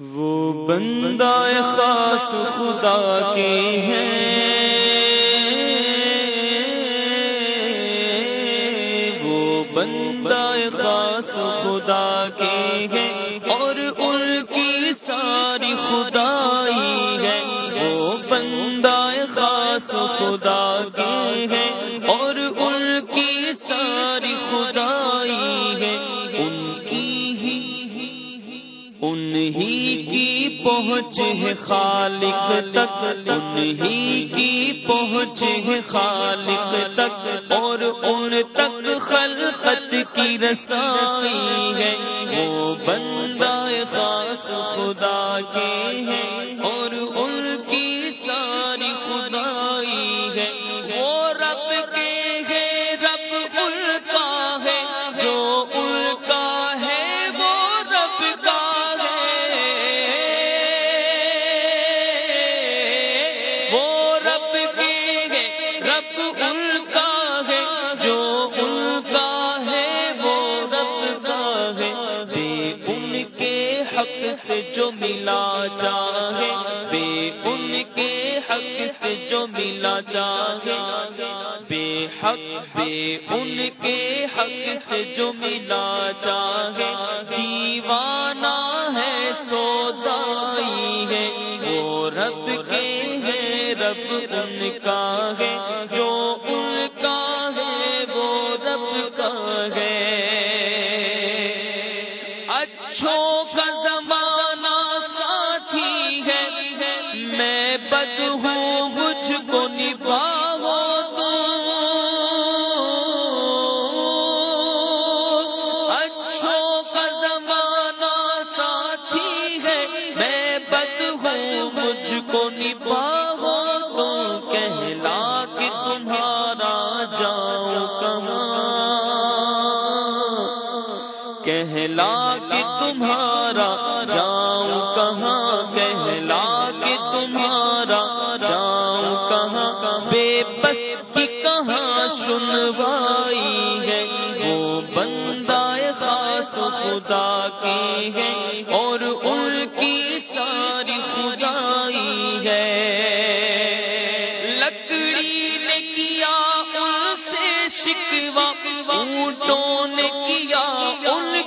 وہ بندہ خاص خدا کے ہیں۔ وہ بندہ خاص خدا کے ہیں اور ان کی ساری خدائی ہے۔ وہ بندہ خاص خدا کے ہیں اور ان کی کی پہنچ ہے خالق تک، انہی کی پہنچ ہے خالق تک، اور ان تک خلقت کی رسائی ہے۔ وہ بندہ خاص خدا کے ہیں، اور ان کی ساری خدائی ہے۔ حق سے جو ملا چاہے، بے ان کے حق سے جو ملا چاہے۔ بے حق، بے ان کے حق سے جو ملا چاہے۔ دیوانہ ہے، سودائی ہے، وہ رب کے ہے، رب ان کا ہے۔ جو ان کا اچھو بد ہوں، مجھ کو نبھاؤ تو۔ اچھوں کا زمانہ ساتھی ہے۔ میں بد ہوں، مجھ کو نبھاؤ کہلا کہ تمہارا جاؤ کہاں؟ کہلا کہ تمہارا جاؤ کہاں؟ بے بس کی کہاں سنوائی ہے؟ وہ بندہ خاص خدا کی ہے اور ان کی ساری خدائی ہے۔ لکڑی نے کیا ان سے شکوا اونٹوں نے کیا ان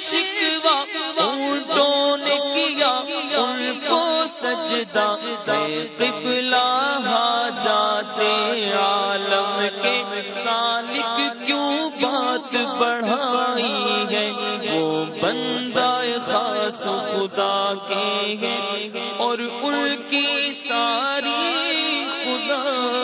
شکوا اونٹوں نے کیا، ان کو سجدہ سے قبلہ جاتے عالم کے سالک کیوں بات بڑھائی ہے؟ وہ بندہ خاص خدا کے ہے اور ان کی ساری خدائی